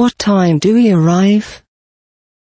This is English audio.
What time do we arrive?